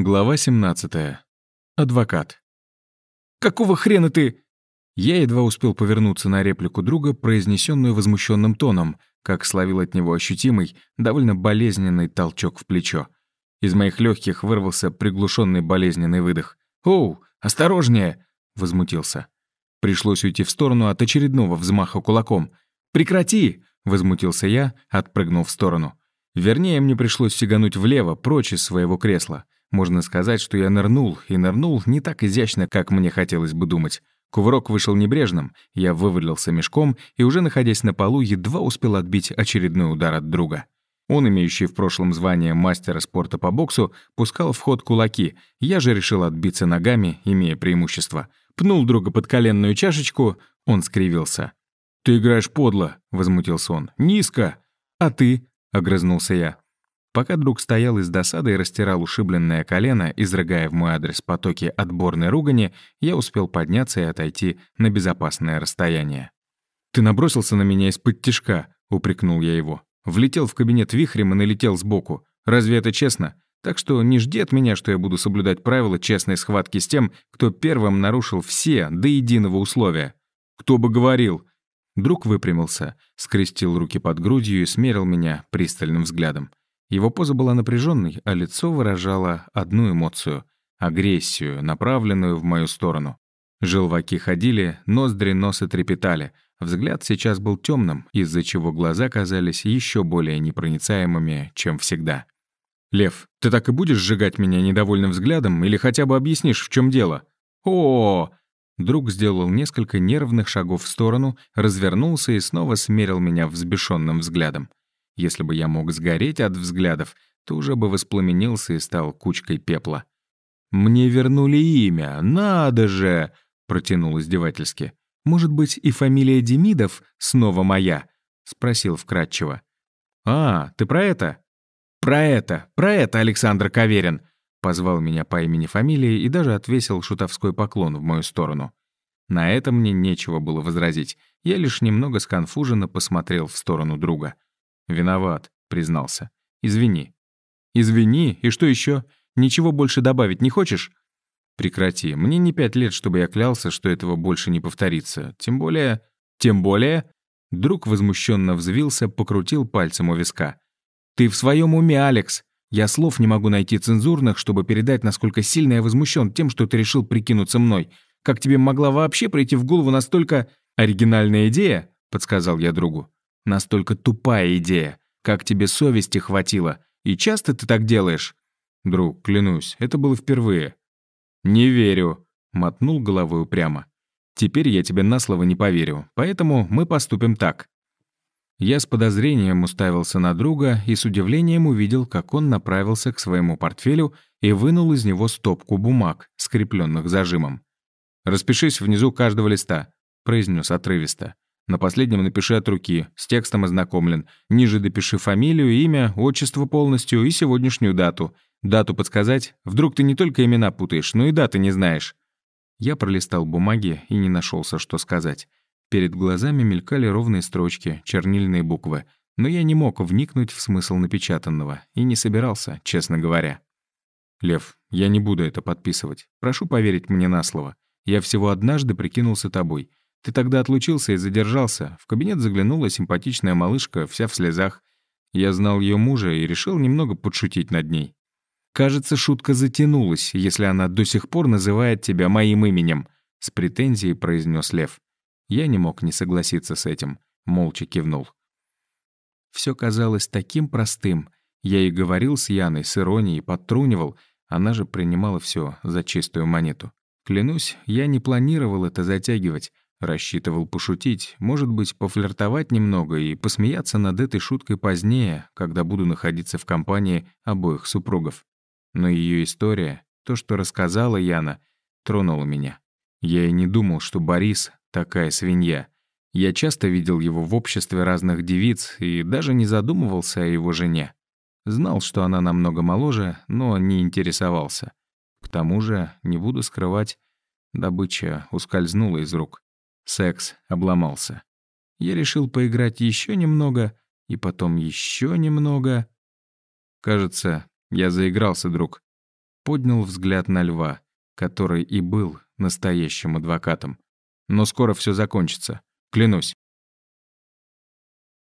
Глава 17. Адвокат. «Какого хрена ты...» Я едва успел повернуться на реплику друга, произнесенную возмущенным тоном, как словил от него ощутимый, довольно болезненный толчок в плечо. Из моих легких вырвался приглушенный болезненный выдох. «Оу, осторожнее!» — возмутился. Пришлось уйти в сторону от очередного взмаха кулаком. «Прекрати!» — возмутился я, отпрыгнув в сторону. Вернее, мне пришлось сигануть влево, прочь из своего кресла — можно сказать, что я нырнул, и нырнул не так изящно, как мне хотелось бы думать. Кувырок вышел небрежным, я вывалился мешком и, уже находясь на полу, едва успел отбить очередной удар от друга. Он, имеющий в прошлом звание мастера спорта по боксу, пускал в ход кулаки, я же решил отбиться ногами, имея преимущество. Пнул друга под коленную чашечку, он скривился. «Ты играешь подло», — возмутился он. «Низко!» «А ты?» — огрызнулся я. Пока друг стоял из досады и растирал ушибленное колено, изрыгая в мой адрес потоки отборной ругани, я успел подняться и отойти на безопасное расстояние. «Ты набросился на меня из-под тишка», — упрекнул я его. «Влетел в кабинет вихрем и налетел сбоку. Разве это честно? Так что не жди от меня, что я буду соблюдать правила честной схватки с тем, кто первым нарушил все до единого условия. Кто бы говорил?» Друг выпрямился, скрестил руки под грудью и смерил меня пристальным взглядом. Его поза была напряженной, а лицо выражало одну эмоцию — агрессию, направленную в мою сторону. Желваки ходили, ноздри носа трепетали. Взгляд сейчас был темным, из-за чего глаза казались еще более непроницаемыми, чем всегда. «Лев, ты так и будешь сжигать меня недовольным взглядом или хотя бы объяснишь, в чем дело?» О, -о, -о, -о Друг сделал несколько нервных шагов в сторону, развернулся и снова смерил меня взбешенным взглядом. Если бы я мог сгореть от взглядов, то уже бы воспламенился и стал кучкой пепла. «Мне вернули имя, надо же!» — протянул издевательски. «Может быть, и фамилия Демидов снова моя?» — спросил вкратчиво. «А, ты про это?» «Про это, про это, Александр Каверин!» Позвал меня по имени-фамилии и даже отвесил шутовской поклон в мою сторону. На это мне нечего было возразить. Я лишь немного сконфуженно посмотрел в сторону друга. «Виноват», — признался. «Извини». «Извини? И что еще? Ничего больше добавить не хочешь?» «Прекрати. Мне не пять лет, чтобы я клялся, что этого больше не повторится. Тем более...» «Тем более...» Друг возмущенно взвился, покрутил пальцем у виска. «Ты в своем уме, Алекс! Я слов не могу найти цензурных, чтобы передать, насколько сильно я возмущен тем, что ты решил прикинуться мной. Как тебе могла вообще прийти в голову настолько оригинальная идея?» — подсказал я другу. Настолько тупая идея. Как тебе совести хватило? И часто ты так делаешь? Друг, клянусь, это было впервые. Не верю. Мотнул головой упрямо. Теперь я тебе на слово не поверю, поэтому мы поступим так. Я с подозрением уставился на друга и с удивлением увидел, как он направился к своему портфелю и вынул из него стопку бумаг, скрепленных зажимом. «Распишись внизу каждого листа», — произнес отрывисто. На последнем напиши от руки, с текстом ознакомлен. Ниже допиши фамилию, имя, отчество полностью и сегодняшнюю дату. Дату подсказать? Вдруг ты не только имена путаешь, но и даты не знаешь. Я пролистал бумаги и не нашелся, что сказать. Перед глазами мелькали ровные строчки, чернильные буквы. Но я не мог вникнуть в смысл напечатанного и не собирался, честно говоря. «Лев, я не буду это подписывать. Прошу поверить мне на слово. Я всего однажды прикинулся тобой». Ты тогда отлучился и задержался. В кабинет заглянула симпатичная малышка, вся в слезах. Я знал ее мужа и решил немного подшутить над ней. Кажется, шутка затянулась, если она до сих пор называет тебя моим именем», — с претензией произнес Лев. Я не мог не согласиться с этим, молча кивнул. Все казалось таким простым. Я и говорил с Яной, с иронией, подтрунивал. Она же принимала все за чистую монету. Клянусь, я не планировал это затягивать. Рассчитывал пошутить, может быть, пофлиртовать немного и посмеяться над этой шуткой позднее, когда буду находиться в компании обоих супругов. Но ее история, то, что рассказала Яна, тронула меня. Я и не думал, что Борис — такая свинья. Я часто видел его в обществе разных девиц и даже не задумывался о его жене. Знал, что она намного моложе, но не интересовался. К тому же, не буду скрывать, добыча ускользнула из рук. Секс обломался. Я решил поиграть еще немного, и потом еще немного. Кажется, я заигрался, друг. Поднял взгляд на льва, который и был настоящим адвокатом. Но скоро все закончится, клянусь.